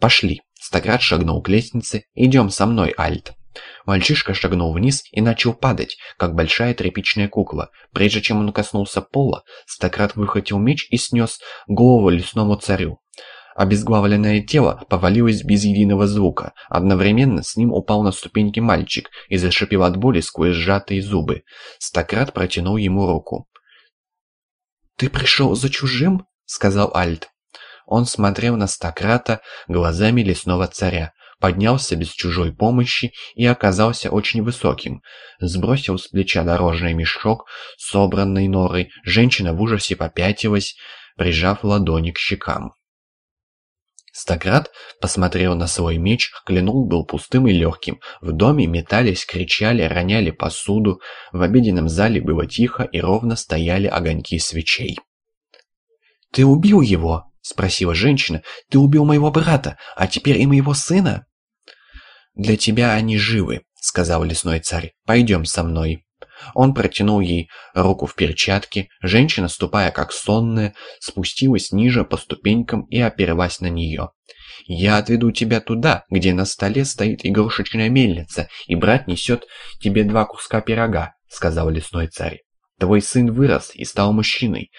«Пошли!» Стократ шагнул к лестнице. «Идем со мной, Альт!» Мальчишка шагнул вниз и начал падать, как большая тряпичная кукла. Прежде чем он коснулся пола, Стократ выхватил меч и снес голову лесному царю. Обезглавленное тело повалилось без единого звука. Одновременно с ним упал на ступеньки мальчик и зашипел от боли сквозь сжатые зубы. Стократ протянул ему руку. «Ты пришел за чужим?» — сказал Альт. Он смотрел на Стократа глазами лесного царя, поднялся без чужой помощи и оказался очень высоким. Сбросил с плеча дорожный мешок, собранный норой, женщина в ужасе попятилась, прижав ладони к щекам. Стократ посмотрел на свой меч, клинок был пустым и легким. В доме метались, кричали, роняли посуду. В обеденном зале было тихо и ровно стояли огоньки свечей. «Ты убил его?» — спросила женщина. «Ты убил моего брата, а теперь и моего сына?» «Для тебя они живы», — сказал лесной царь. «Пойдем со мной». Он протянул ей руку в перчатке. Женщина, ступая как сонная, спустилась ниже по ступенькам и оперлась на нее. «Я отведу тебя туда, где на столе стоит игрушечная мельница, и брат несет тебе два куска пирога», — сказал лесной царь. «Твой сын вырос и стал мужчиной.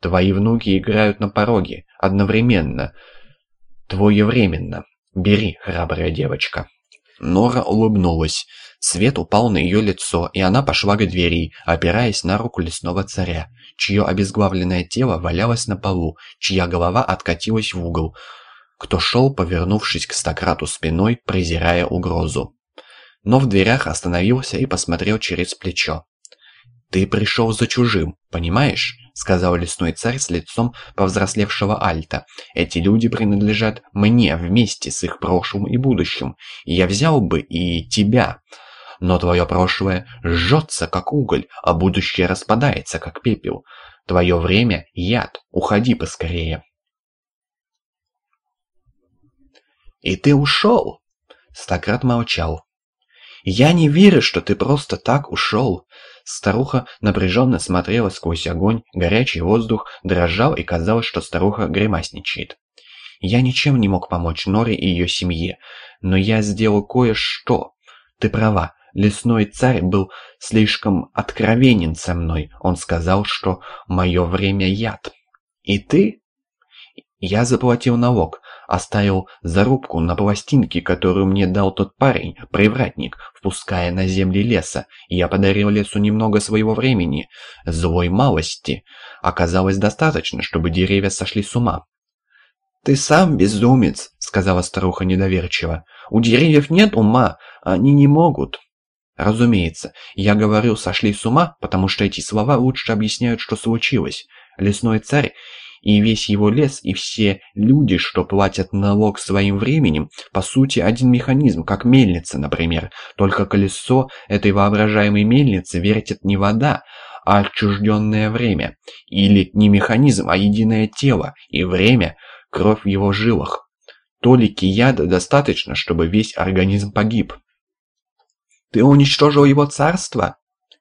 Твои внуки играют на пороге, одновременно, твоевременно. Бери, храбрая девочка». Нора улыбнулась. Свет упал на ее лицо, и она пошла к двери, опираясь на руку лесного царя, чье обезглавленное тело валялось на полу, чья голова откатилась в угол, кто шел, повернувшись к стократу спиной, презирая угрозу. Но в дверях остановился и посмотрел через плечо. «Ты пришел за чужим, понимаешь?» — сказал лесной царь с лицом повзрослевшего Альта. «Эти люди принадлежат мне вместе с их прошлым и будущим. Я взял бы и тебя. Но твое прошлое жжется, как уголь, а будущее распадается, как пепел. Твое время — яд. Уходи поскорее». «И ты ушел?» Стократ молчал. «Я не верю, что ты просто так ушел!» Старуха напряженно смотрела сквозь огонь, горячий воздух дрожал и казалось, что старуха гримасничает. «Я ничем не мог помочь Норе и ее семье, но я сделал кое-что. Ты права, лесной царь был слишком откровенен со мной. Он сказал, что мое время яд. И ты?» Я заплатил налог, оставил зарубку на пластинке, которую мне дал тот парень, привратник, впуская на земли леса. Я подарил лесу немного своего времени. Злой малости. Оказалось достаточно, чтобы деревья сошли с ума. «Ты сам безумец», — сказала старуха недоверчиво. «У деревьев нет ума, они не могут». Разумеется, я говорю «сошли с ума», потому что эти слова лучше объясняют, что случилось. Лесной царь и весь его лес, и все люди, что платят налог своим временем, по сути один механизм, как мельница, например. Только колесо этой воображаемой мельницы вертит не вода, а отчужденное время. Или не механизм, а единое тело, и время – кровь в его жилах. Толики яда достаточно, чтобы весь организм погиб. «Ты уничтожил его царство?»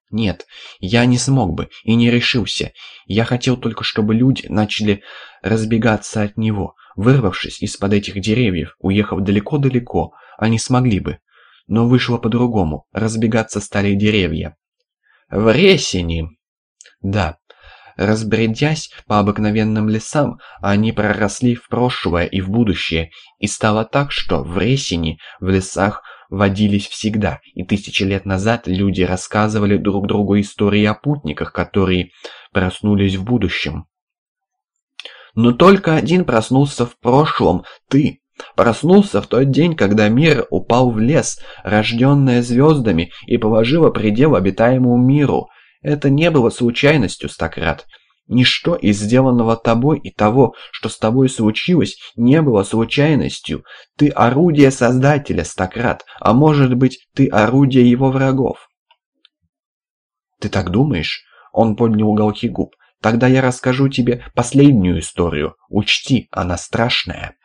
Нет, я не смог бы и не решился. Я хотел только, чтобы люди начали разбегаться от него. Вырвавшись из-под этих деревьев, уехав далеко-далеко, они смогли бы. Но вышло по-другому. Разбегаться стали деревья. В Ресени! Да. Разбредясь по обыкновенным лесам, они проросли в прошлое и в будущее, и стало так, что в Ресени, в лесах, водились всегда, и тысячи лет назад люди рассказывали друг другу истории о путниках, которые проснулись в будущем. Но только один проснулся в прошлом – ты. Проснулся в тот день, когда мир упал в лес, рожденное звездами, и положило предел обитаемому миру. Это не было случайностью, Стократ. Ничто из сделанного тобой и того, что с тобой случилось, не было случайностью. Ты орудие Создателя, Стократ, а может быть, ты орудие его врагов. Ты так думаешь? Он поднял уголки губ. Тогда я расскажу тебе последнюю историю. Учти, она страшная.